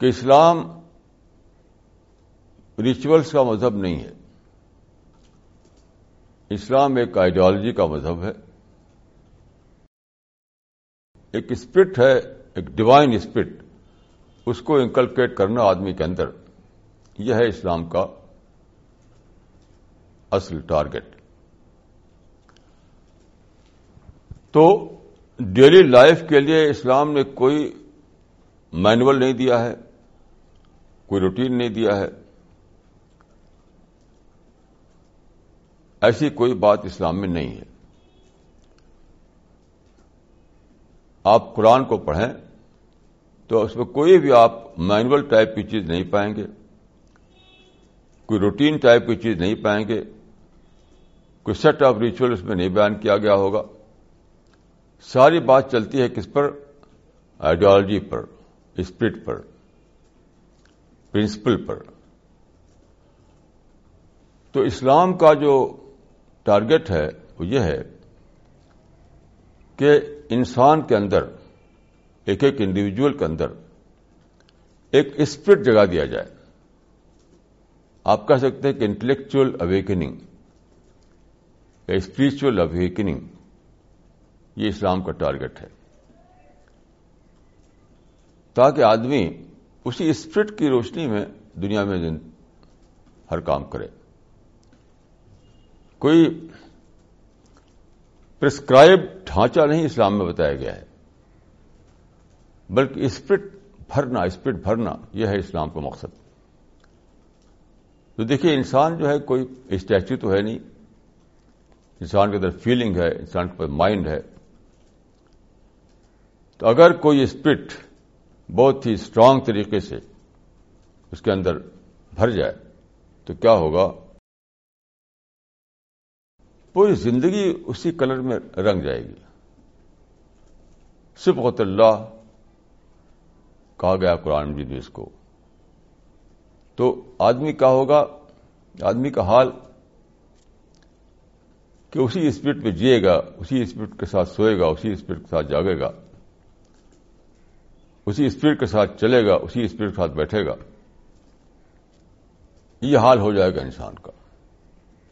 کہ اسلام ریچولس کا مذہب نہیں ہے۔ اسلام ایک آئیڈیالوجی کا مذہب ہے۔ ایک اسپرٹ ہے، ایک ڈیوائن اسپرٹ اس کو انکلکیٹ کرنا آدمی کے اندر۔ یہ ہے اسلام کا اصل ٹارگٹ تو ڈیلی لائف کے لیے اسلام نے کوئی مینول نہیں دیا ہے، کوئی روٹین نہیں دیا ہے۔ ایسی کوئی بات اسلام میں نہیں ہے۔ آپ قرآن کو پڑھیں تو اس میں کوئی بھی آپ مینول ٹائپ کی چیز نہیں پائیں گے، کوئی روٹین ٹائپ کی چیز نہیں پائیں گے، کوئی سیٹ آف ریچول اس میں نہیں بیان کیا گیا ہوگا۔ ساری بات چلتی ہے کس پر؟ آئیڈیالوجی پر۔ اسپرٹ پر، پرنسپل پر۔ تو اسلام کا جو ٹارگٹ ہے وہ یہ ہے کہ انسان کے اندر، ایک ایک انڈیویجل کے اندر ایک اسپرٹ جگہ دیا جائے۔ آپ کہہ سکتے ہیں کہ انٹلیکچل اویکننگ اسپرچل اویکننگ یہ اسلام کا ٹارگٹ ہے۔ تاکہ آدمی اسی اسپرٹ کی روشنی میں دنیا میں ہر کام کرے۔ کوئی پرسکرائب ڈھانچہ نہیں اسلام میں بتایا گیا ہے، بلکہ اسپرٹ بھرنا اسپرٹ بھرنا، یہ ہے اسلام کا مقصد۔ تو دیکھیے، انسان جو ہے، کوئی اسٹیچو تو ہے نہیں۔ انسان کے اندر فیلنگ ہے، انسان کے پاس مائنڈ ہے۔ تو اگر کوئی اسپرٹ بہت ہی اسٹرانگ طریقے سے اس کے اندر بھر جائے، تو کیا ہوگا؟ پوری زندگی اسی کلر میں رنگ جائے گی۔ صبح اللہ، کہا گیا قرآن مجید میں اس کو۔ تو آدمی کا ہوگا؟ آدمی کا حال کہ اسی اسپرٹ میں جیے گا، اسی اسپرٹ کے ساتھ سوئے گا، اسی اسپرٹ کے ساتھ جاگے گا۔ اسی اسپرٹ کے ساتھ چلے گا، اسی اسپرٹ کے ساتھ بیٹھے گا۔ یہ حال ہو جائے گا انسان کا۔